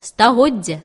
стагоддзя